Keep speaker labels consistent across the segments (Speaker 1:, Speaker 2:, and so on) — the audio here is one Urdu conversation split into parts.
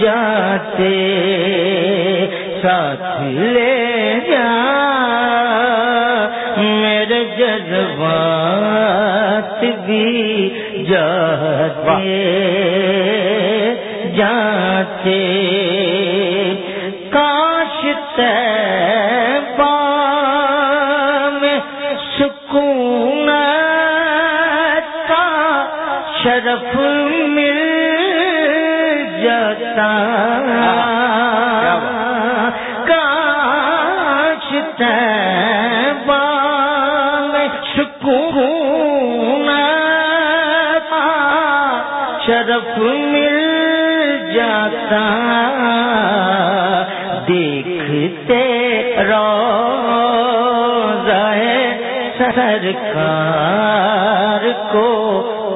Speaker 1: جاتے، ساتھ لے جا۔ میرے جذبات بھی جاتے جاتے۔ کاش تیبہ میں سکون کا شرف جاتا کاش سکون کا شرف مل جاتا۔ دیکھتے روزہ سرکار کو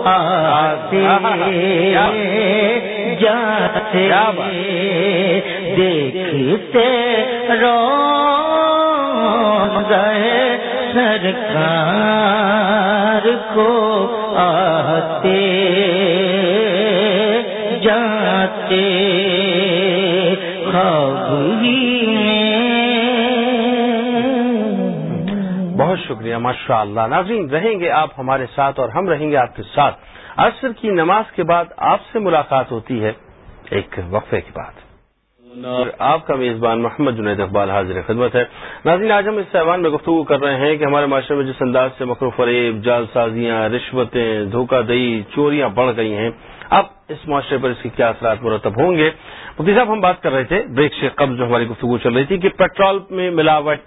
Speaker 1: آتے جاتے دیکھتے روزہ سرکار کو آتے جاتے۔
Speaker 2: بہت شکریہ ماشاء اللہ ناظرین، رہیں گے آپ ہمارے ساتھ اور ہم رہیں گے آپ کے ساتھ۔ عصر کی نماز کے بعد آپ سے ملاقات ہوتی ہے۔ ایک وقفے کے بعد۔ اور آپ کا میزبان محمد جنید اقبال حاضر خدمت ہے۔ ناظرین، آج ہم اس ایوان میں گفتگو کر رہے ہیں کہ ہمارے معاشرے میں جس انداز سے مکرو فریب جال سازیاں رشوتیں دھوکہ دہی چوریاں بڑھ گئی ہیں، اب اس معاشرے پر اس کے کیا اثرات مرتب ہوں گے؟ مفتی صاحب، ہم بات کر رہے تھے بریک سے قبل جو ہماری گفتگو چل رہی تھی کہ پیٹرول میں ملاوٹ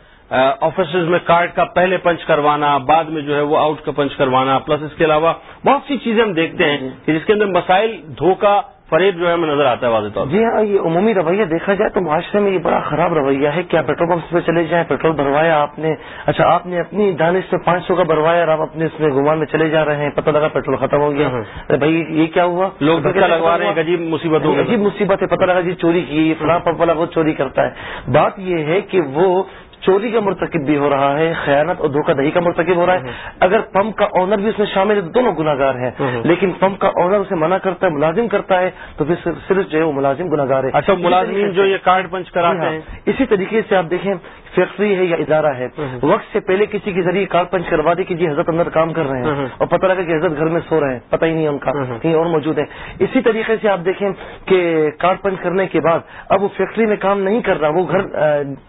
Speaker 2: آفیسز میں کارڈ کا پہلے پنچ کروانا، بعد میں جو ہے وہ آؤٹ کا پنچ کروانا، پلس اس کے علاوہ بہت سی چیزیں ہم دیکھتے ہیں کہ جس کے اندر مسائل، دھوکہ فریب جو ہے ہمیں نظر آتا ہے واضح طور
Speaker 3: جی ہاں یہ عمومی رویہ دیکھا جائے تو معاشرے میں یہ بڑا خراب رویہ ہے۔ آپ پیٹرول پمپ پہ چلے جائیں؟ پیٹرول بھروایا آپ نے۔ اچھا آپ نے اپنی دانش سے پانچ سو کا بھروایا اور آپ اپنے اس میں گمان میں چلے جا رہے ہیں۔ پتہ لگا پیٹرول ختم ہو گیا۔ ارے بھائی یہ کیا ہوا؟
Speaker 2: لوگ لگوا رہے ہیں عجیب مصیبت
Speaker 3: عجیب مصیبت ہے پتہ لگا جی چوری کی فلاں پمپ والا وہ چوری کرتا ہے۔ بات یہ ہے کہ وہ چوری کا مرتکب بھی ہو رہا ہے خیانت اور دھوکہ دہی کا مرتکب ہو رہا ہے۔ اگر پمپ کا آنر بھی اس میں شامل ہے دونوں گناگار ہیں۔ لیکن پمپ کا آنر اسے منع کرتا ہے ملازم کرتا ہے تو پھر صرف جو ہے وہ ملازم گناگار ہے۔
Speaker 2: اچھا ملازمین جو یہ کارڈ پنچ کراتے ہیں۔
Speaker 3: اسی طریقے سے آپ دیکھیں فیکٹری ہے یا ادارہ ہے۔ وقت سے پہلے کسی کے ذریعے کارڈ پنچ کروا دے کہ جی حضرت اندر کام کر رہے ہیں۔ اور پتہ لگا کہ حضرت گھر میں سو رہے ہیں پتہ ہی نہیں ان کا۔ کہیں اور موجود ہے اسی طریقے سے آپ دیکھیں کہ کارڈ پنچ کرنے کے بعد اب وہ فیکٹری میں کام نہیں کر رہا وہ گھر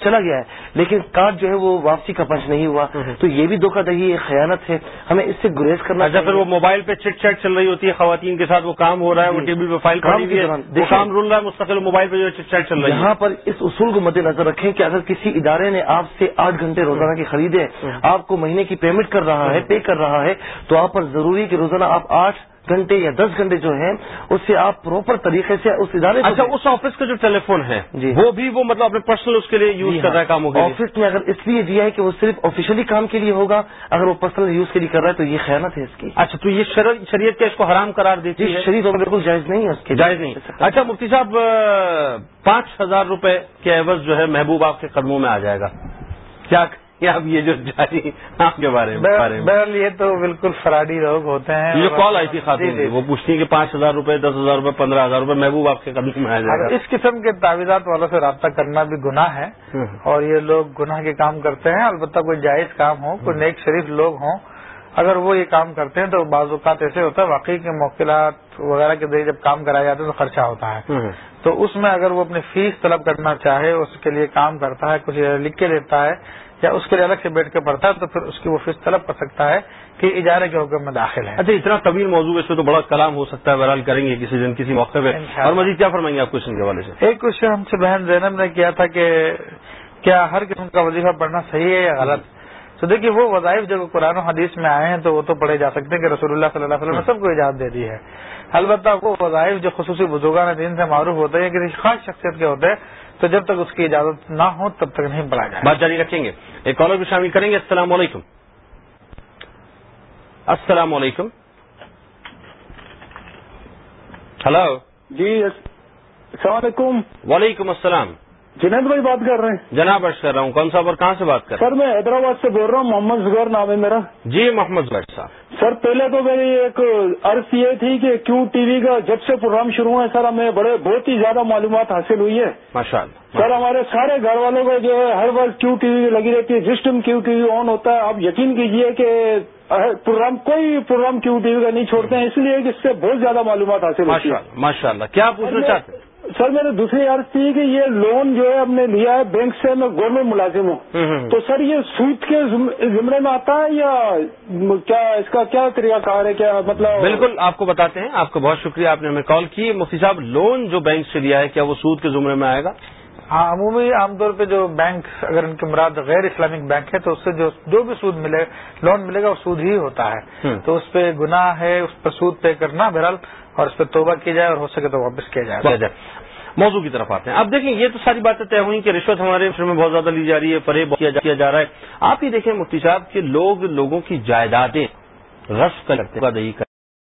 Speaker 3: چلا گیا ہے۔ لیکن کارڈ جو ہے وہ واپسی کا پنچ نہیں ہوا۔ تو یہ بھی دھوکہ دہی ہے خیانت ہے۔ ہمیں اس سے گریز کرنا
Speaker 2: اچھا پھر وہ موبائل پہ چٹ چیٹ چل رہی ہوتی ہے خواتین کے ساتھ وہ کام ہو رہا ہے وہ ٹیبل پہ فائل کام رول رہا ہے مستقل موبائل پہ جو چٹ چیٹ چل رہی ہے۔
Speaker 3: یہاں پر اس اصول کو مد نظر رکھیں کہ اگر کسی ادارے نے آپ سے آٹھ گھنٹے روزانہ کی خریدے آپ کو مہینے کی پیمنٹ کر رہا ہے پے کر رہا ہے تو آپ پر ضروری کہ روزانہ آپ آٹھ گھنٹے یا دس گھنٹے جو ہیں اس سے آپ پراپر طریقے سے اس ادارے
Speaker 2: اچھا اس آفس کا جو ٹیلی فون ہے
Speaker 3: جی۔
Speaker 2: وہ بھی وہ مطلب اپنے پرسنل اس کے لیے یوز کر رہا ہے کے لیے؟
Speaker 3: آفس میں اگر اس لیے دیا ہے کہ وہ صرف آفیشلی کام کے لیے ہوگا اگر وہ پرسنل یوز کے لیے کر رہا ہے تو یہ خیانت ہے اس کی۔
Speaker 2: اچھا تو یہ شر- شریعت کیا اس کو حرام قرار دیتی ہے؟
Speaker 3: شریف اور بالکل جائز نہیں ہے اس کے
Speaker 2: جائز نہیں۔ اچھا مفتی صاحب پانچ ہزار روپے کے عوض جو ہے محبوب آپ کے قدموں میں آ جائے گا۔ کیا کیا اب یہ جو جاری آپ کے بارے میں
Speaker 4: بہرحال یہ تو بالکل فراڈی لوگ ہوتے ہیں
Speaker 2: یہ کال آئی تھی خاتون
Speaker 4: جی، جی۔
Speaker 2: وہ پوچھتی ہیں کہ پانچ ہزار روپے دس ہزار روپے پندرہ ہزار روپے محبوب آپ کے قدموں میں آ جائے
Speaker 4: اس قسم کے تعویذات والوں سے رابطہ کرنا بھی گناہ ہے اور یہ لوگ گناہ کے کام کرتے ہیں البتہ کوئی جائز کام ہو کوئی نیک شریف لوگ ہوں اگر وہ یہ کام کرتے ہیں تو بعض اوقات ایسے ہوتا ہے واقعی کے موکلات وغیرہ کے ذریعے جب کام کرایا جاتا ہے تو خرچہ ہوتا ہے۔ تو اس میں اگر وہ اپنی فیس طلب کرنا چاہے اس کے لیے کام کرتا ہے کچھ لکھ کے دیتا ہے یا اس کے لیے الگ سے بیٹھ کے پڑھتا ہے تو پھر اس کی وہ فیس طلب کر سکتا ہے کہ اجارے کے حکم میں داخل ہے۔
Speaker 2: اچھا اتنا طویل موضوع اس پہ تو بڑا کلام ہو سکتا ہے بہرحال کریں گے کسی دن کسی موقع پہ۔ اور مزید کیا فرمائیں گے آپ کوشچن کے حوالے سے؟
Speaker 4: ایک کوشچن ہم سے بہن زینب نے کیا تھا کہ کیا ہر قسم کا وظیفہ پڑھنا صحیح ہے یا غلط؟ تو دیکھیے وہ وظائف جو قرآن و حدیث میں آئے ہیں تو وہ تو پڑھے جا سکتے ہیں کہ رسول اللہ صلی اللہ علیہ وسلم نے سب کو اجازت دے دی ہے۔ البتہ وہ وظائف جو خصوصی بزرگان دین سے معروف ہوتے ہیں کسی خاص شخصیت کے ہوتے ہیں تو جب تک اس کی اجازت نہ ہو تب تک نہیں پڑھا جائے
Speaker 2: بات جاری رکھیں گے۔ ایک کالر بھی شامل کریں گے۔ السلام علیکم۔ السلام علیکم۔ ہلو۔
Speaker 5: جی السلام علیکم۔
Speaker 2: وعلیکم السلام۔
Speaker 5: جنید بھائی بات کر رہے ہیں۔
Speaker 2: جناب ارش کر رہا ہوں کون صاحب اور کہاں سے بات کر رہے
Speaker 5: سر میں حیدرآباد سے بول رہا ہوں محمد زبیر نام ہے میرا۔
Speaker 2: جی محمد بٹ صاحب۔
Speaker 5: سر پہلے تو میری ایک عرض یہ تھی کہ کیوں ٹی وی کا جب سے پروگرام شروع ہوا ہے سر ہمیں بڑے بہت ہی زیادہ معلومات حاصل ہوئی ہے۔
Speaker 2: ماشاء اللہ
Speaker 5: سر ہمارے سارے گھر والوں کو جو ہے ہر وقت کیو ٹی وی لگی رہتی ہے جس ٹائم کیو ٹی وی آن ہوتا ہے آپ یقین کیجیے کہ پروگرام کوئی پروگرام کیو ٹی وی کا نہیں چھوڑتے ہیں اس لیے کہ اس سے بہت زیادہ معلومات حاصل ہوتی
Speaker 2: ماشاء
Speaker 5: ہے
Speaker 2: اللہ ماشاء اللہ۔ کیا پوچھنا چاہتے ہیں؟
Speaker 5: سر میرے دوسری عرض تھی کہ یہ لون جو ہے ہم نے لیا ہے بینک سے میں گورنمنٹ ملازم ہوں۔ تو سر یہ سود کے زمرے میں آتا ہے یا کیا اس کا کیا طریقہ کار ہے؟ کیا مطلب؟
Speaker 2: بالکل آپ کو بتاتے ہیں۔ آپ کا بہت شکریہ آپ نے ہمیں کال کی۔ مفتی صاحب لون جو بینک سے لیا ہے کیا وہ سود کے زمرے میں آئے گا؟
Speaker 4: ہاں عمومی عام طور پہ جو بینک اگر ان کی مراد غیر اسلامک بینک ہے تو اس سے جو جو بھی سود ملے لون ملے گا وہ سود ہی ہوتا ہے۔ تو اس پہ گناہ ہے اس پہ سود پے کرنا بہرحال اور اس پہ توبہ کی جائے اور ہو سکے تو واپس کیا جائے۔
Speaker 2: موضوع کی طرف آتے ہیں۔ اب دیکھیں یہ تو ساری باتیں طے ہوئی کہ رشوت ہمارے مصر میں بہت زیادہ لی جا رہی ہے فریب کیا جا- کیا جا رہا ہے۔ آپ ہی دیکھیں مفتی صاحب کہ لوگ لوگوں کی جائیدادیں رف کر دہی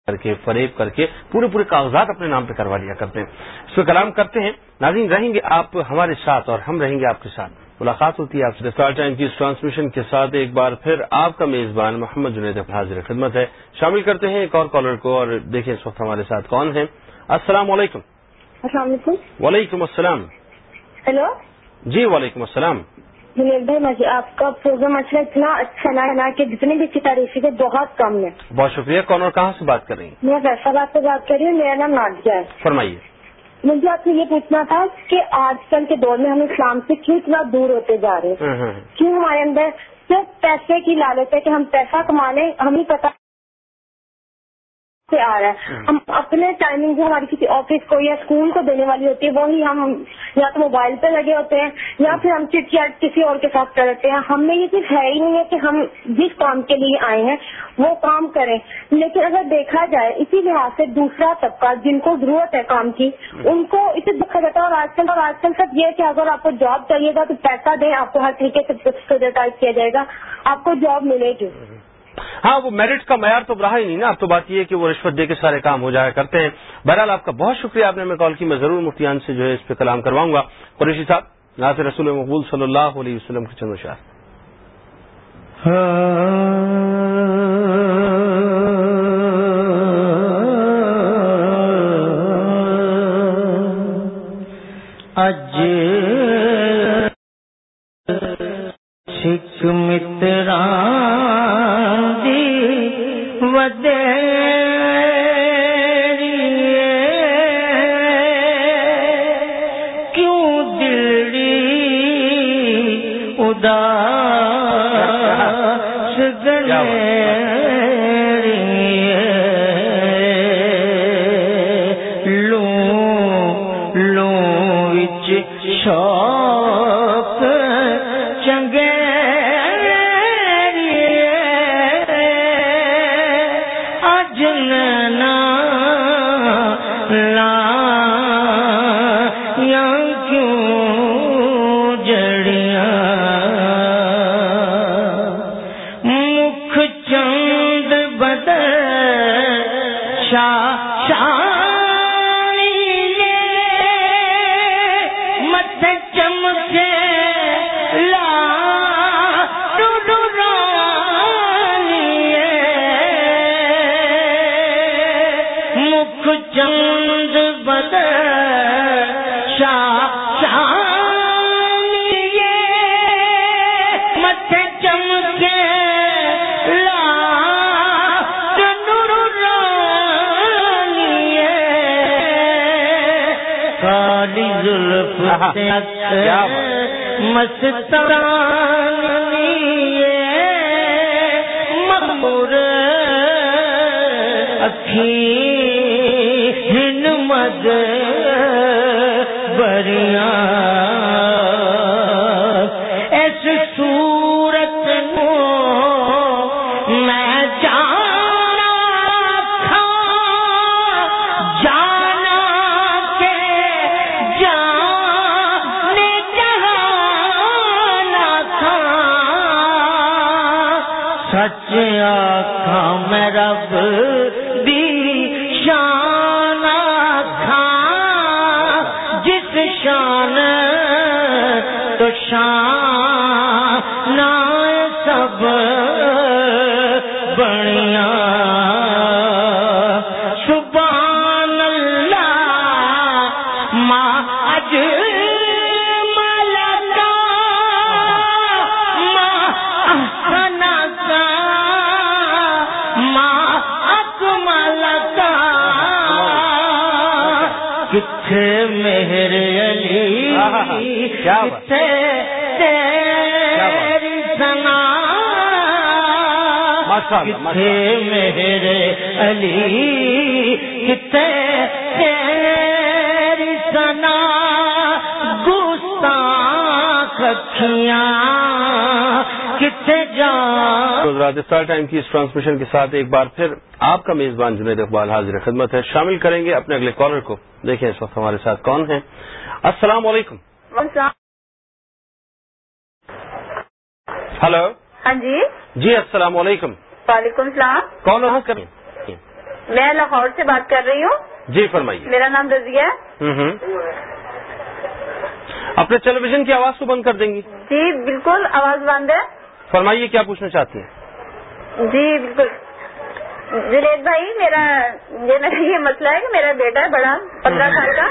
Speaker 2: کر کے فریب کر کے پورے پورے کاغذات اپنے نام پہ کروا لیا کرتے ہیں۔ اس پہ کلام کرتے ہیں۔ ناظرین رہیں گے آپ ہمارے ساتھ اور ہم رہیں گے آپ کے ساتھ۔ ملاقات ہوتی ہے آپ سے۔ اسٹار ٹائم کی اس ٹرانسمیشن کے ساتھ ایک بار پھر آپ کا میزبان محمد جنید حاضر خدمت ہے۔ شامل کرتے ہیں ایک اور کالر کو اور دیکھیں اس وقت ہمارے ساتھ کون ہیں۔ السلام علیکم۔
Speaker 6: السلام علیکم۔
Speaker 2: وعلیکم السلام۔
Speaker 6: ہیلو۔
Speaker 2: جی وعلیکم السلام۔
Speaker 6: جنید بھائی مجھے آپ کا پروگرام اچھا اتنا اچھا نہ کہ جتنی بھی تعریفی تھے بہت کم ہے
Speaker 2: بہت شکریہ۔ کون اور کہاں سے بات کر رہی ہیں؟
Speaker 6: میں فیصلہ سے بات کر رہی ہوں میرا نام نادیا ہے۔
Speaker 2: فرمائیے۔
Speaker 6: مجھے آپ سے یہ پوچھنا تھا کہ آج کل کے دور میں ہم اسلام سے کیوں اتنا دور ہوتے جا رہے ہیں؟
Speaker 2: ہاں، ہاں۔
Speaker 6: کیوں ہمارے اندر صرف پیسے کی لالچ ہے کہ ہم پیسہ کما لیں ہمیں پتا سے آ رہا ہے۔ ہم اپنے ٹائمنگ جو ہماری کسی آفس کو یا اسکول کو دینے والی ہوتی ہے وہی ہم یا تو موبائل پہ لگے ہوتے ہیں یا پھر ہم چٹ چیٹ کسی اور کے ساتھ کرتے ہیں۔ ہم میں یہ چیز ہے ہی نہیں ہے کہ ہم جس کام کے لیے آئے ہیں وہ کام کریں۔ لیکن اگر دیکھا جائے اسی لحاظ سے دوسرا طبقہ جن کو ضرورت ہے کام کی ان کو اسے دیکھا جاتا ہے۔ اور آج کل اور آج کل سب یہ ہے کہ اگر آپ کو جاب چاہیے گا تو پیسہ دیں آپ کو ہر طریقے سے کیا جائے گا۔ آپ کو جاب ملے گی۔
Speaker 2: ہاں وہ میرٹ کا معیار تو رہا ہی نہیں نا۔ اب تو بات یہ ہے کہ وہ رشوت دے کے سارے کام ہو جایا کرتے ہیں۔ بہرحال آپ کا بہت شکریہ آپ نے ہمیں کال کی۔ میں ضرور مفتیان سے جو ہے اس پہ کلام کرواؤں گا۔ قریشی صاحب ناز رسول مقبول صلی اللہ علیہ وسلم کے چند شاہ
Speaker 1: گنیری چند بدل شاہ مسترانی مخمور اکھی مد بریاں کتھے مہر علی تیری سنا جان؟
Speaker 2: راجستھان ٹائم کی اس ٹرانسمیشن کے ساتھ ایک بار پھر آپ کا میزبان جنید اقبال حاضر خدمت ہے۔ شامل کریں گے اپنے اگلے کالر کو۔ دیکھیں اس وقت ہمارے ساتھ کون ہیں۔ السلام علیکم۔ ہلو؟
Speaker 7: ہاں جی۔
Speaker 2: جی السلام علیکم۔
Speaker 7: وعلیکم السلام۔
Speaker 2: کون بات کریں
Speaker 7: میں لاہور سے بات کر رہی ہوں۔
Speaker 2: جی فرمائیے۔
Speaker 7: میرا نام رضیہ۔ ہے۔
Speaker 2: اپنے ٹیلی ویژن کی آواز کو بند کر دیں گی۔
Speaker 7: جی بالکل آواز بند ہے۔
Speaker 2: فرمائیے کیا پوچھنا چاہتی ہیں؟
Speaker 7: جی بالکل۔ جنید بھائی میرا یہ میرا یہ مسئلہ ہے کہ میرا بیٹا ہے بڑا پندرہ سال کا۔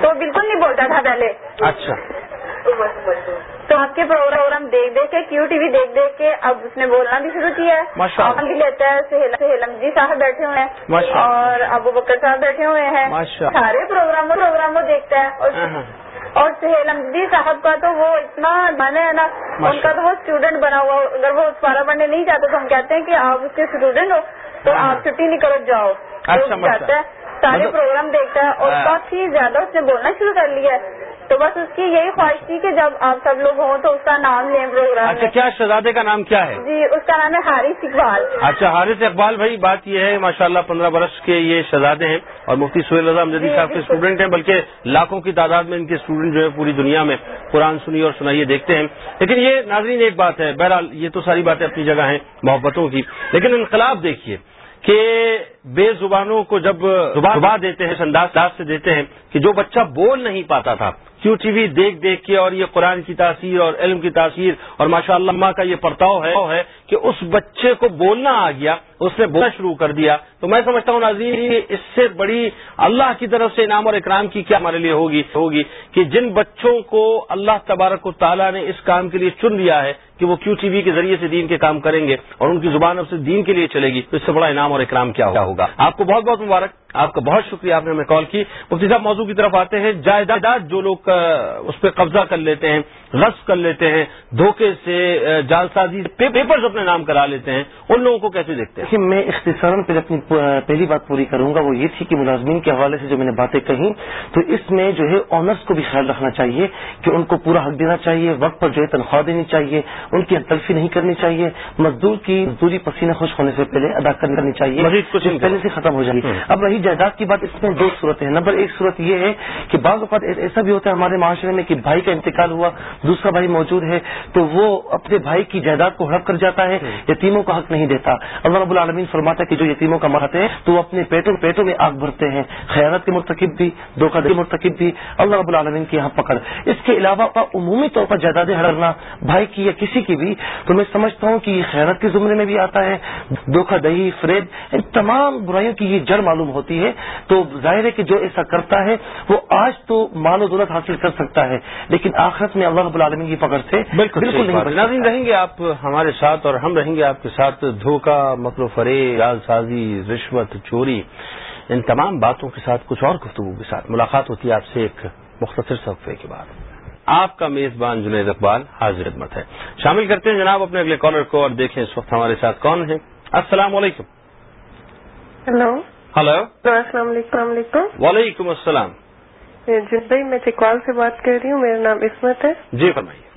Speaker 7: تو بالکل نہیں بولتا تھا پہلے۔
Speaker 2: اچھا۔
Speaker 7: تو آپ کے پروگرام دیکھ دیکھ کے کیو ٹی وی دیکھ دیکھ کے اب اس نے بولنا بھی شروع کیا۔ ہے بھی لیتا ہے سہیل- سہیلم جی صاحب بیٹھے ہوئے ہیں۔ اور ابو بکر صاحب بیٹھے ہوئے ہیں۔ سارے پروگراموں پروگراموں دیکھتا ہے۔ اور
Speaker 2: ہاں، ہاں۔
Speaker 7: اور سہیل جی صاحب کا تو وہ اتنا مانے ہے نا ان کا تو وہ اسٹوڈنٹ بنا ہوا۔ اگر وہ پارا پڑھنے نہیں چاہتے تو ہم کہتے ہیں کہ آپ اس کے اسٹوڈنٹ ہو۔ تو۔ آپ چھٹی نہیں کرو جاؤ
Speaker 2: اچھا،
Speaker 7: سارے
Speaker 2: مطلب-
Speaker 7: پروگرام دیکھتا ہے اور
Speaker 2: ہاں۔
Speaker 7: کافی زیادہ اس نے بولنا شروع کر لیا ہے۔ تو بس اس کی یہی خواہش تھی کہ جب آپ سب لوگ ہوں تو اس کا نام لیں پروگرام
Speaker 2: اچھا کیا شہزادے کا نام کیا ہے؟
Speaker 7: جی اس کا نام ہے حارث اقبال۔
Speaker 2: اچھا حارث اقبال بھائی بات یہ ہے ماشاءاللہ پندرہ برس کے یہ شہزادے ہیں اور مفتی سہیل رضا امجدی
Speaker 7: جی،
Speaker 2: صاحب کے۔ اسٹوڈنٹ ہیں بلکہ لاکھوں کی تعداد میں ان کے اسٹوڈنٹ جو ہے پوری دنیا میں قرآن سنی اور سنائیے دیکھتے ہیں۔ لیکن یہ ناظرین ایک بات ہے بہرحال یہ تو ساری باتیں اپنی جگہ ہیں محبتوں کی۔ لیکن انقلاب دیکھیے کہ بے زبانوں کو جب زبا دیتے ہیں انداز سے دیتے ہیں کہ جو بچہ بول نہیں پاتا تھا کیو ٹی وی دیکھ دیکھ کے اور یہ قرآن کی تاثیر اور علم کی تاثیر اور ماشاء اللہ کا یہ پرتاؤ ہے کہ اس بچے کو بولنا آ گیا، اس نے بولنا شروع کر دیا۔ تو میں سمجھتا ہوں ناظرین اس سے بڑی اللہ کی طرف سے انعام اور اکرام کی کیا ہمارے لیے ہوگی ہوگی کہ جن بچوں کو اللہ تبارک و تعالیٰ نے اس کام کے لیے چن لیا ہے کہ وہ کیو ٹی وی کے ذریعے سے دین کے کام کریں گے اور ان کی زبان اب سے دین کے لیے چلے گی، تو اس سے بڑا انعام اور اکرام کیا ہوگا۔ آپ کو بہت بہت مبارک۔ آپ کا بہت شکریہ، آپ نے ہمیں کال کی۔ مفتی صاحب، موضوع کی طرف آتے ہیں۔ جائیداد جو لوگ اس پہ قبضہ کر لیتے ہیں، غصب کر لیتے ہیں، دھوکے سے جال سازی پیپرز اپنے نام کرا لیتے ہیں ان لوگوں کو کیسے دیکھتے ہیں؟
Speaker 3: میں اختصاراً پھر اپنی پہلی بات پوری کروں گا وہ یہ تھی کہ ملازمین کے حوالے سے جو میں نے باتیں کہیں تو اس میں جو ہے آنرس کو بھی خیال رکھنا چاہیے کہ ان کو پورا حق دینا چاہیے وقت پر جو ہے تنخواہ دینی چاہیے ان کی تلفی نہیں کرنی چاہیے مزدور کی مزدوری پسینہ خوش ہونے سے پہلے ادا کرنی چاہیے
Speaker 2: مزید کچھ
Speaker 3: پہلے سے ختم ہو جائے۔ اب رہی جائیداد کی بات اس میں دو صورتیں ہیں۔ نمبر ایک صورت یہ ہے کہ بعض اوقات ایسا بھی ہوتا ہے ہمارے معاشرے میں کہ بھائی کا انتقال ہوا دوسرا بھائی موجود ہے تو وہ اپنے بھائی کی جائیداد کو ہڑپ کر جاتا ہے یتیموں کا حق نہیں دیتا۔ اللہ رب العالمین فرماتا ہے کہ جو یتیموں کا مرتے ہیں تو وہ اپنے پیٹوں پیٹوں میں آگ بھرتے ہیں۔ خیالت کے مرتکب بھی دھوکہ دہی مرتکب بھی۔ اللہ رب العالمین کی یہاں پکڑ۔ اس کے علاوہ عمومی طور پر جائیدادیں ہڑنا بھائی کی یا کسی کی بھی تو میں سمجھتا ہوں کہ یہ خیرت کے زمرے میں بھی آتا ہے۔ دھوکہ دہی فریب ان تمام برائیوں کی یہ جڑ معلوم ہوتی ہے۔ تو ظاہر ہے کہ جو ایسا کرتا ہے وہ آج تو مال و دولت حاصل کر سکتا ہے لیکن آخرت میں اللہ رب العالمین کی پکڑ سے
Speaker 2: بالکل
Speaker 3: نہیں ہے۔
Speaker 2: رہیں گے آپ ہمارے ساتھ اور ہم رہیں گے آپ کے ساتھ دھوکہ مکر و فریب جال سازی رشوت چوری ان تمام باتوں کے ساتھ کچھ اور گفتگو کے ساتھ ملاقات ہوتی ہے آپ سے ایک مختصر صفحے کے بعد۔ آپ کا میزبان جنید اقبال حاضر خدمت ہے۔ شامل کرتے ہیں جناب اپنے اگلے کالر کو اور دیکھیں اس وقت ہمارے ساتھ کون ہیں۔ السلام علیکم۔
Speaker 8: ہلو۔
Speaker 2: ہلو۔
Speaker 8: السلام علیکم علیکم۔
Speaker 2: وعلیکم السلام۔
Speaker 8: جن بھائی میں چکوال سے بات کر رہی ہوں میرا نام عصمت ہے۔
Speaker 2: جی فرمائیے۔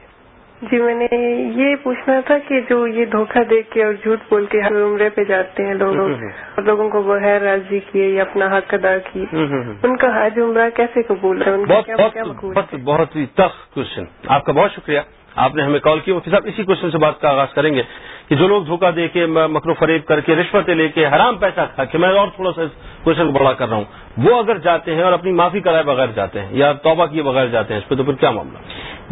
Speaker 8: جی میں نے یہ پوچھنا تھا کہ جو یہ دھوکہ دے کے اور جھوٹ بول کے ہر عمرے پہ جاتے ہیں لوگ اور لوگوں کو بغیر راضی کیے یا اپنا حق ادا کی ان کا حج عمرہ کیسے قبول ہے؟ ان کا
Speaker 2: بہت
Speaker 8: کیا
Speaker 2: بہت ہی تخ کوشچن آپ کا بہت شکریہ۔ آپ نے ہمیں کال کی مفتی صاحب اسی کوشچن سے بات کا آغاز کریں گے کہ جو لوگ دھوکہ دے کے مکر و فریب کر کے رشوتیں لے کے حرام پیسہ کھا کے میں اور تھوڑا سا کوشچن کو بڑا کر رہا ہوں۔ وہ اگر جاتے ہیں اور اپنی معافی کرائے بغیر جاتے ہیں یا توبہ کیے بغیر جاتے ہیں اس پہ تو پھر کیا معاملہ؟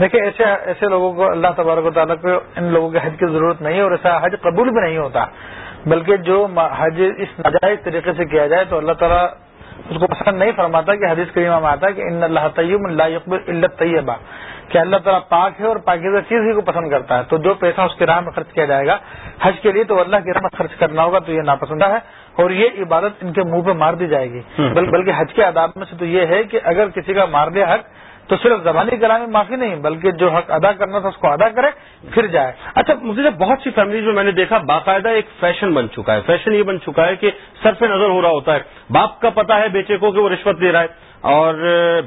Speaker 4: دیکھیں ایسے ایسے لوگوں کو اللہ تبارک و تعالیٰ کو ان لوگوں کے حج کی ضرورت نہیں ہے اور ایسا حج قبول بھی نہیں ہوتا۔ بلکہ جو حج اس ناجائز طریقے سے کیا جائے تو اللہ تعالیٰ اس کو پسند نہیں فرماتا کہ حدیث کریمہ میں آتا ہے کہ ان اللہ طیب اللہ یقبر علت طیبہ کہ اللہ تعالیٰ پاک ہے اور پاکیزہ چیز ہی کو پسند کرتا ہے۔ تو جو پیسہ اس کی راہ میں خرچ کیا جائے گا حج کے لیے تو اللہ کی راہ میں خرچ کرنا ہوگا تو یہ ناپسندہ ہے اور یہ عبادت ان کے منہ پہ مار دی جائے گی۔ بلکہ حج کے آداب میں سے تو یہ ہے کہ اگر کسی کا مار دیا حق تو صرف زبانی کلامی معافی نہیں، بلکہ جو حق ادا کرنا تھا اس کو ادا کرے، پھر جائے۔
Speaker 2: اچھا مجھے بہت سی فیملیز میں میں نے دیکھا، باقاعدہ ایک فیشن بن چکا ہے۔ فیشن یہ بن چکا ہے کہ سر پہ نظر ہو رہا ہوتا ہے۔ باپ کا پتا ہے بیٹے کو کہ وہ رشوت دے رہا ہے، اور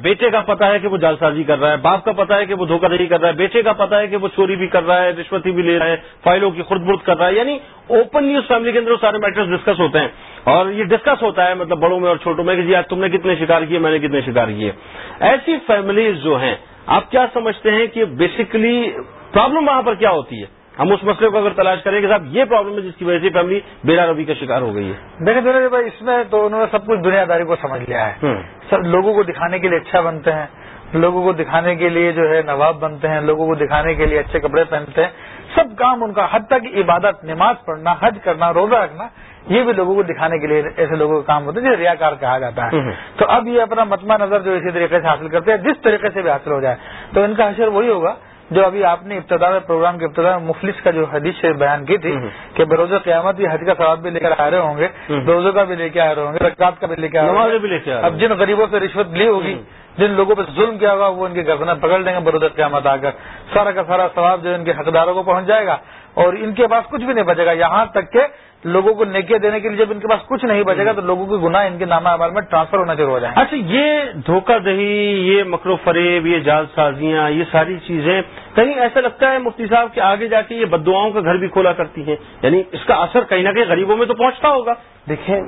Speaker 2: بیٹے کا پتا ہے کہ وہ جالسازی کر رہا ہے۔ باپ کا پتا ہے کہ وہ دھوکہ دہی کر رہا ہے۔ بیٹے کا پتا ہے کہ وہ چوری بھی کر رہا ہے، رشوتی بھی لے رہا ہے، فائلوں کی خرد برد کر رہا ہے۔ یعنی اوپنلی اس فیملی کے اندر وہ سارے میٹرز ڈسکس ہوتے ہیں۔ اور یہ ڈسکس ہوتا ہے مطلب بڑوں میں اور چھوٹوں میں کہ جی آج تم نے کتنے شکار کیے میں نے کتنے شکار کیے۔ ایسی فیملیز جو ہیں آپ کیا سمجھتے ہیں کہ بیسکلی پرابلم وہاں پر کیا ہوتی ہے؟ ہم اس مسئلے کو اگر تلاش کریں کہ صاحب یہ پرابلم ہے جس کی وجہ سے فیملی بیرا روی کا شکار ہو گئی ہے۔
Speaker 4: دیکھیں دیکھیں بھائی اس میں تو انہوں نے سب کچھ دنیا داری کو سمجھ لیا ہے۔ سب لوگوں کو دکھانے کے لیے اچھا بنتے ہیں۔ لوگوں کو دکھانے کے لیے جو ہے نواب بنتے ہیں لوگوں کو دکھانے کے لیے اچھے کپڑے پہنتے ہیں۔ سب کام ان کا حد تک عبادت نماز پڑھنا حج کرنا روزہ رکھنا یہ بھی لوگوں کو دکھانے کے لیے ایسے لوگوں کا کام ہوتا ہے جسے ریاکار کہا جاتا ہے۔ تو اب یہ اپنا متما نظر جو اسی طریقے سے حاصل کرتے ہیں جس طریقے سے بھی حاصل ہو جائے تو ان کا حشر وہی ہوگا جو ابھی آپ نے ابتدا میں پروگرام کے ابتدا میں مفلس کا جو حدیث سے بیان کی تھی۔ کہ بروز قیامت یہ حج کا ثواب بھی لے کر آ رہے ہوں گے۔ روزوں کا بھی لے کے آ رہے ہوں گے رکعت کا بھی لے کے آ رہے ہوں گے
Speaker 2: بھی لے کے آ رہے
Speaker 4: اب جن غریبوں سے رشوت لی ہوگی جن لوگوں پہ ظلم کیا ہوگا وہ ان کی گردنیں پکڑ لیں گے بروز قیامت آ کر سارا کا سارا ثواب جو ان کے حقداروں کو پہنچ جائے گا اور ان کے پاس کچھ بھی نہیں بچے گا یہاں تک کہ لوگوں کو نیکیاں دینے کے لیے جب ان کے پاس کچھ نہیں بچے گا تو لوگوں کے گناہ ان کے نامہ اعمال میں ٹرانسفر ہونا شروع ہو جائیں گے۔
Speaker 2: اچھا یہ دھوکہ دہی یہ مکرو فریب یہ جال سازیاں یہ ساری چیزیں کہیں ایسا لگتا ہے مفتی صاحب کہ آگے جا کے یہ بدعاؤں کا گھر بھی کھولا کرتی ہیں؟ یعنی اس کا اثر کہیں نہ کہیں غریبوں میں تو پہنچتا ہوگا۔
Speaker 3: دیکھیں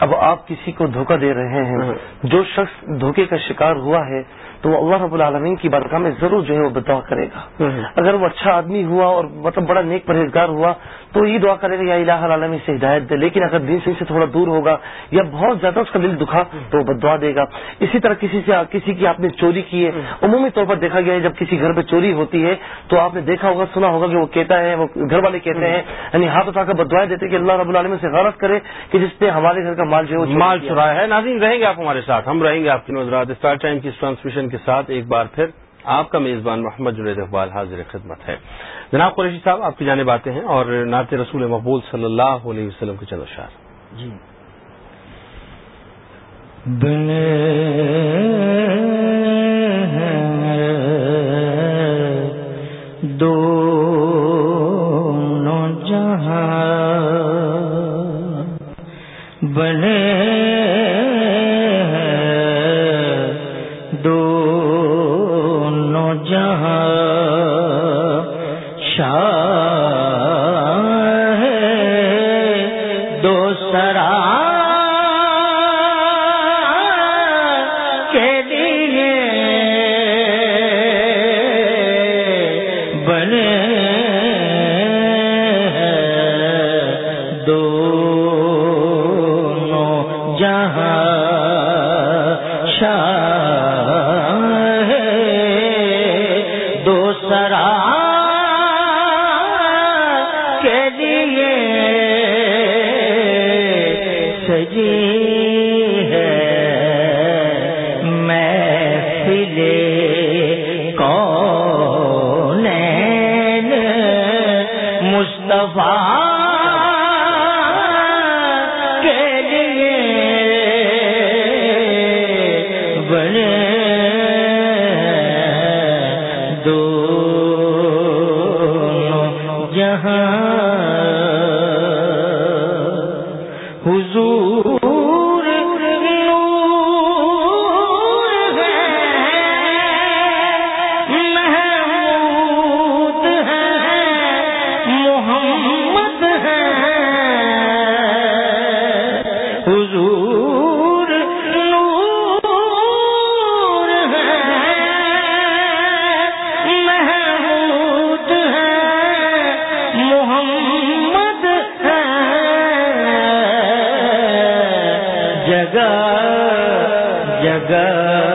Speaker 3: اب آپ کسی کو دھوکہ دے رہے ہیں
Speaker 2: ہاں۔
Speaker 3: جو شخص دھوکے کا شکار ہوا ہے تو وہ اللہ رب العالمین کی بارگاہ میں ضرور جو ہے وہ بدعا کرے گا۔ اگر وہ اچھا آدمی ہوا اور مطلب بڑا نیک پرہیزگار ہوا تو یہ دعا کرے گا یا الہ العالمین سے ہدایت دے۔ لیکن اگر دین سے تھوڑا دور ہوگا یا بہت زیادہ اس کا دل دکھا تو وہ بدعا دے گا۔ اسی طرح کسی سے کسی کی آپ نے چوری کی ہے عمومی طور پر دیکھا گیا ہے جب کسی گھر پہ چوری ہوتی ہے تو آپ نے دیکھا ہوگا سنا ہوگا کہ وہ کہتا ہے وہ گھر والے کہتے ہیں یعنی ہاتھ اٹھا کر بدعائیں دیتے کہ اللہ رب العالمین سے غلط کرے کہ جس نے ہمارے گھر کا مال جو ہے
Speaker 2: مال۔ چرایا ہے۔ ناظرین رہیں گے آپ ہمارے ساتھ۔ ہم رہیں گے آپ کی نظرات۔ اسٹار ٹائم کی ٹرانسمیشن کے ساتھ ایک بار پھر آپ کا میزبان محمد جنید اقبال حاضر خدمت ہے۔ جناب قریشی صاحب آپ کی جانب آتے ہیں اور نعت رسول مقبول صلی اللہ علیہ وسلم کے چند اشعار۔
Speaker 3: جی۔
Speaker 1: سجی جگہ جگہ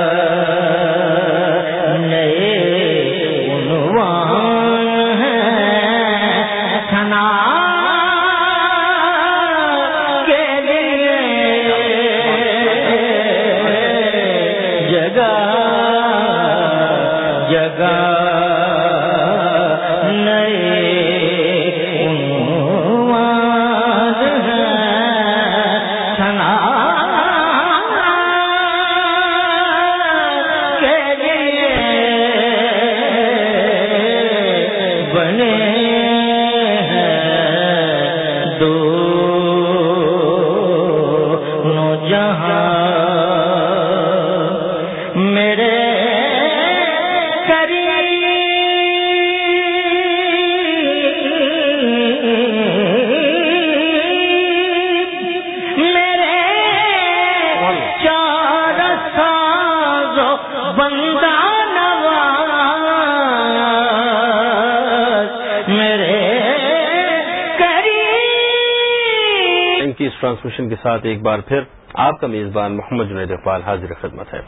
Speaker 2: اس ٹرانسمیشن کے ساتھ ایک بار پھر آپ کا میزبان محمد جنید اقبال حاضر خدمت ہے۔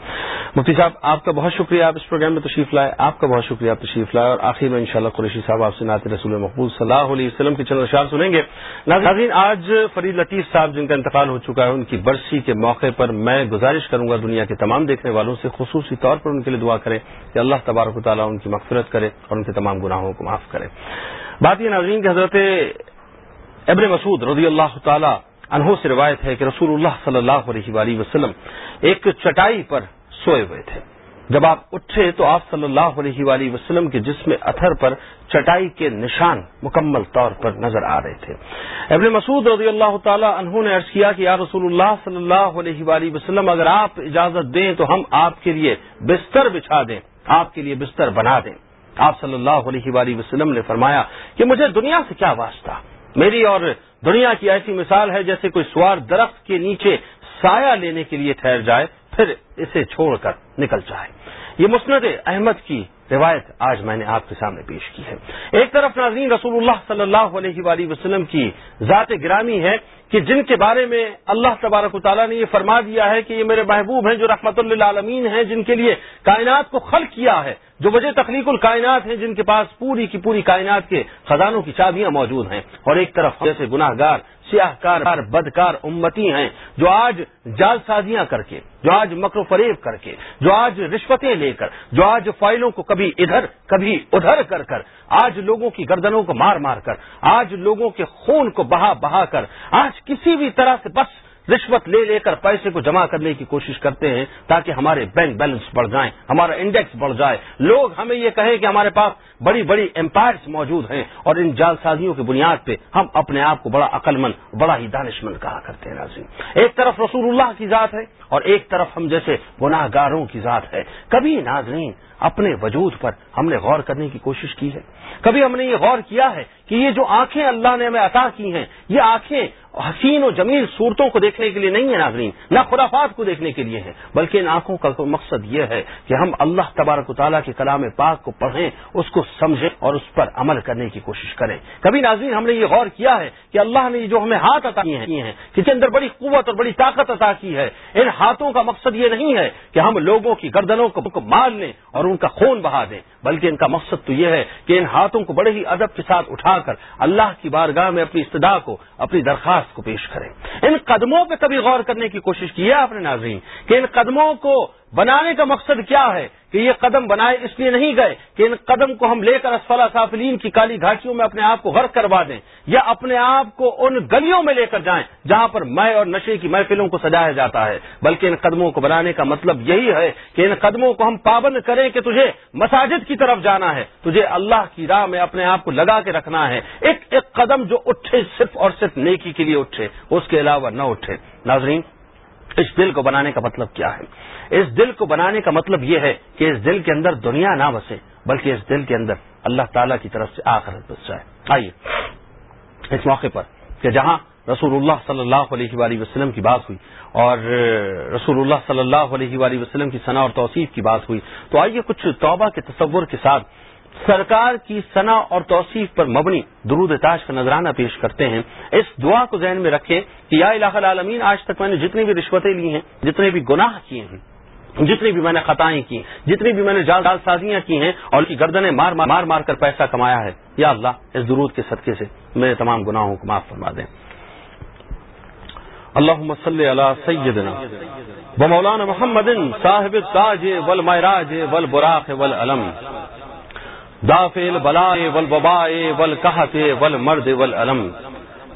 Speaker 2: مفتی صاحب، آپ کا بہت شکریہ آپ اس پروگرام میں تشریف لائے۔ آپ کا بہت شکریہ آپ تشریف لائے۔ اور آخر میں انشاءاللہ قریشی صاحب آپ سے نعت رسول محبوب صلی اللہ علیہ وسلم کے چند اشعار سنیں گے۔ ناظرین، آج فرید لطیف صاحب جن کا انتقال ہو چکا ہے، ان کی برسی کے موقع پر میں گزارش کروں گا دنیا کے تمام دیکھنے والوں سے، خصوصی طور پر ان کے لیے دعا کریں کہ اللہ تبارک و تعالیٰ ان کی مغفرت کرے اور ان کے تمام گناہوں کو معاف کرے۔ بات یہ ناظرین کہ حضرت ابن مسعود رضی اللہ تعالی انہوں سے روایت ہے کہ رسول اللہ صلی اللہ علیہ وآلہ وسلم ایک چٹائی پر سوئے ہوئے تھے۔ جب آپ اٹھے تو آپ صلی اللہ علیہ وآلہ وسلم کے جسم اتھر پر چٹائی کے نشان مکمل طور پر نظر آ رہے تھے۔ ابن مسعود رضی اللہ تعالی انہوں نے عرض کیا کہ یا رسول اللہ صلی اللہ علیہ وآلہ وسلم، اگر آپ اجازت دیں تو ہم آپ کے لیے بستر بچھا دیں، آپ کے لیے بستر بنا دیں۔ آپ صلی اللہ علیہ وآلہ وسلم نے فرمایا کہ مجھے دنیا سے کیا واسطہ؟ میری اور دنیا کی ایسی مثال ہے جیسے کوئی سوار درخت کے نیچے سایہ لینے کے لیے ٹھہر جائے، پھر اسے چھوڑ کر نکل جائے۔ یہ مسند احمد کی روایت آج میں نے آپ کے سامنے پیش کی ہے۔ ایک طرف ناظرین رسول اللہ صلی اللہ علیہ وآلہ وسلم کی ذات گرامی ہے کہ جن کے بارے میں اللہ تبارک و تعالیٰ نے یہ فرما دیا ہے کہ یہ میرے محبوب ہیں جو رحمت اللہ عالمین ہیں، جن کے لیے کائنات کو خلق کیا ہے۔ جو وجہ تخلیق الکائنات ہیں، جن کے پاس پوری کی پوری کائنات کے خزانوں کی چابیاں موجود ہیں۔ اور ایک طرف جیسے گناہ گار سیاہ کار بدکار امتی ہیں جو آج جال سازیاں کر کے، جو آج مکر فریب کر کے، جو آج رشوتیں لے کر، جو آج فائلوں کو کبھی ادھر کبھی ادھر کر کر، آج لوگوں کی گردنوں کو مار مار کر، آج لوگوں کے خون کو بہا بہا کر، آج کسی بھی طرح سے بس رشوت لے لے کر پیسے کو جمع کرنے کی کوشش کرتے ہیں تاکہ ہمارے بینک بیلنس بڑھ جائیں، ہمارا انڈیکس بڑھ جائے۔ لوگ ہمیں یہ کہیں کہ ہمارے پاس بڑی بڑی امپائرس موجود ہیں اور ان جال سازیوں کی بنیاد پہ ہم اپنے آپ کو بڑا عقل مند بڑا ہی دانش مند کہا کرتے ہیں ناظرین ایک طرف رسول اللہ کی ذات ہے اور ایک طرف ہم جیسے گناہ گاروں کی ذات ہے۔ کبھی ناظرین، اپنے وجود پر ہم نے غور کرنے کی کوشش کی ہے۔ کبھی ہم نے یہ غور کیا ہے کہ یہ جو آنکھیں اللہ نے ہمیں عطا کی ہیں، یہ آنکھیں حسین و جمیل صورتوں کو دیکھنے کے لیے نہیں ہے ناظرین، نہ خرافات کو دیکھنے کے لیے ہیں، بلکہ ان آنکھوں کا مقصد یہ ہے کہ ہم اللہ تبارک و تعالیٰ کے کلام پاک کو پڑھیں، اس کو سمجھیں اور اس پر عمل کرنے کی کوشش کریں۔ کبھی ناظرین، ہم نے یہ غور کیا ہے کہ اللہ نے جو ہمیں ہاتھ عطا کیے ہیں جس کے اندر بڑی قوت اور بڑی طاقت عطا کی ہے، ان ہاتھوں کا مقصد یہ نہیں ہے کہ ہم لوگوں کی گردنوں کو مار لیں اور ان کا خون بہا دیں۔ بلکہ ان کا مقصد تو یہ ہے کہ ان ہاتھوں کو بڑے ہی ادب کے ساتھ اٹھا کر اللہ کی بارگاہ میں اپنی استدا کو، اپنی درخواست کو پیش کریں۔ ان قدموں پہ کبھی غور کرنے کی کوشش کی ہے آپ نے ناظرین کہ ان قدموں کو بنانے کا مقصد کیا ہے کہ یہ قدم بنائے اس لیے نہیں گئے کہ ان قدم کو ہم لے کر اسفلا سافلین کی کالی گھاٹیوں میں اپنے آپ کو غرق کروا دیں یا اپنے آپ کو ان گلیوں میں لے کر جائیں جہاں پر میں اور نشے کی محفلوں کو سجایا جاتا ہے۔ بلکہ ان قدموں کو بنانے کا مطلب یہی ہے کہ ان قدموں کو ہم پابند کریں کہ تجھے مساجد کی طرف جانا ہے، تجھے اللہ کی راہ میں اپنے آپ کو لگا کے رکھنا ہے۔ ایک ایک قدم جو اٹھے صرف اور صرف نیکی کے لیے اٹھے، اس کے علاوہ نہ اٹھے۔ ناظرین اس دل کو بنانے کا مطلب کیا ہے؟ اس دل کو بنانے کا مطلب یہ ہے کہ اس دل کے اندر دنیا نہ بسے، بلکہ اس دل کے اندر اللہ تعالیٰ کی طرف سے آخرت بس جائے۔ آئیے، اس موقع پر کہ جہاں رسول اللہ صلی اللہ علیہ وآلہ وسلم کی بات ہوئی اور رسول اللہ صلی اللہ علیہ وآلہ وسلم کی ثنا اور توصیف کی بات ہوئی، تو آئیے کچھ توبہ کے تصور کے ساتھ سرکار کی ثنا اور توصیف پر مبنی درود تاج کا نذرانہ پیش کرتے ہیں۔ اس دعا کو ذہن میں رکھے کہ یا الہ العالمین، آج تک میں نے جتنی بھی رشوتیں لی ہیں، جتنے بھی گناہ کیے ہیں، جتنی بھی میں نے خطائیں کی، جتنی بھی میں نے جال ڈال سازیاں کی ہیں اور کی گردنیں مار مار مار مار کر پیسہ کمایا ہے، یا اللہ، اس درود کے صدقے سے میرے تمام گناہوں کو معاف فرما دیں۔ اللهم صل على سيدنا ومولانا محمد صاحب التاج والمعراج والبراق والعلم۔ دافع البلاء والوباء والقحط والمرض والعلم۔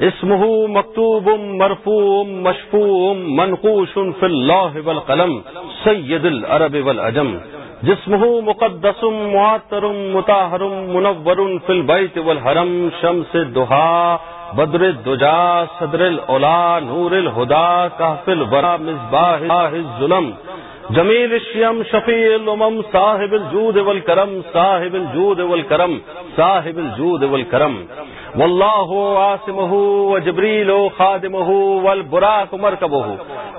Speaker 2: اسمه مکتوب مرفوع مشفوع منقوش في اللوح والقلم، سید العرب والعجم۔ جسمه مقدس، معطر مطهر منور في البيت والحرم، شمس الضحى بدر الدجا صدر الاولا نور الہدا کافل الورا مصباح الظلم جمیل الشیم شفیع الامم صاحب الجود والکرم صاحب الجود والکرم صاحب الجود والکرم واللہ عاصمہ وجبریل خادمہ والبراق مرکبہ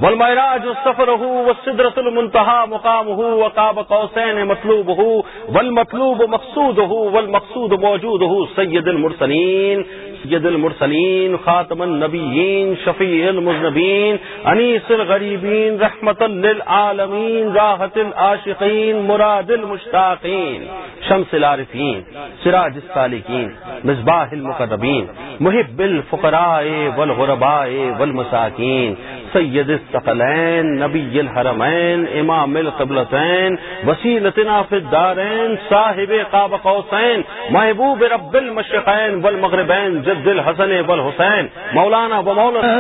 Speaker 2: والمعراج سفرہ والسدرة المنتہى مقامہ وقاب قوسین مطلوبہ والمطلوب مقصودہ والمقصود موجودہ سید المرسلین سید المرسلین، خاتم النبیین، شفیع المذنبین، انیس الغریبین، رحمت للعالمین، راحت العاشقین، مراد المشتاقین، شمس العارفین، سراج السالکین، مصباح المقربین، محب الفقراء والغرباء والمساکین سید الثقلین، نبی الحرمین، امام القبلتین، وسیلتنا فی الدارین، صاحب قاب قوسین، محبوب رب المشرقین والمغربین، جد الحسن والحسین، مولانا و مولانا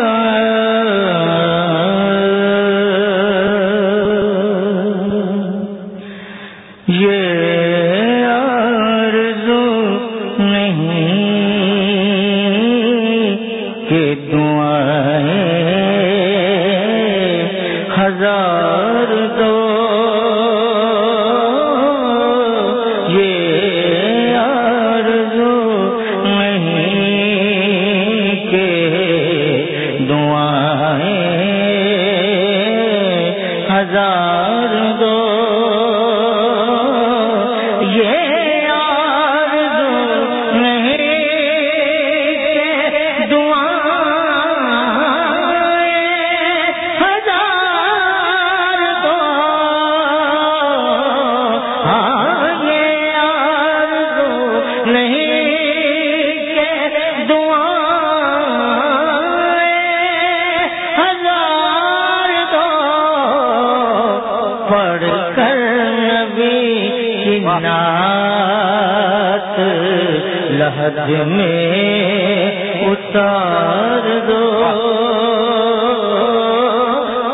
Speaker 1: اتار دو۔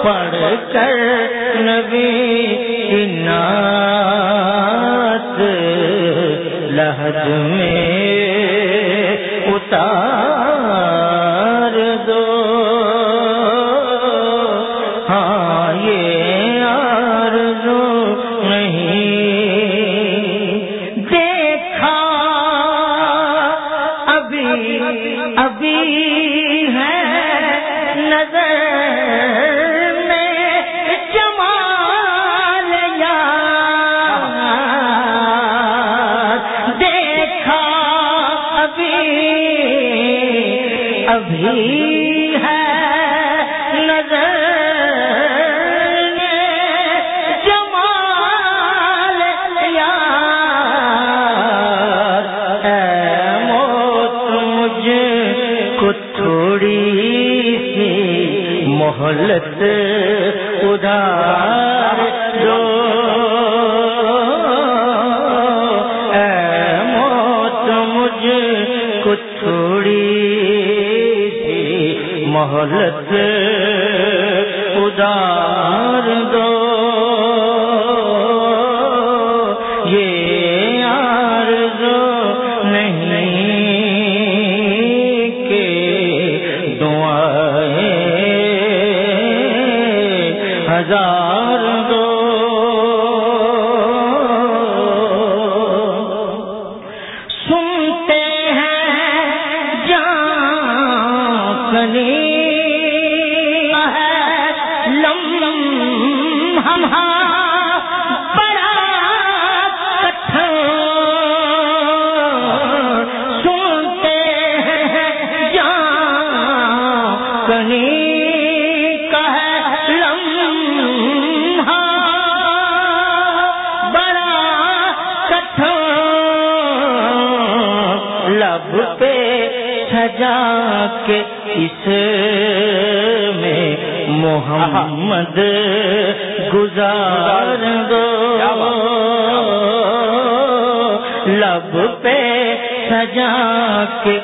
Speaker 1: پڑھ کر نبی کی نام مہلت خدا کا ہے لمحہ بڑا کٹھن لب پہ سجا کے اس میں محمد گزار دو۔ لب پہ سجا کے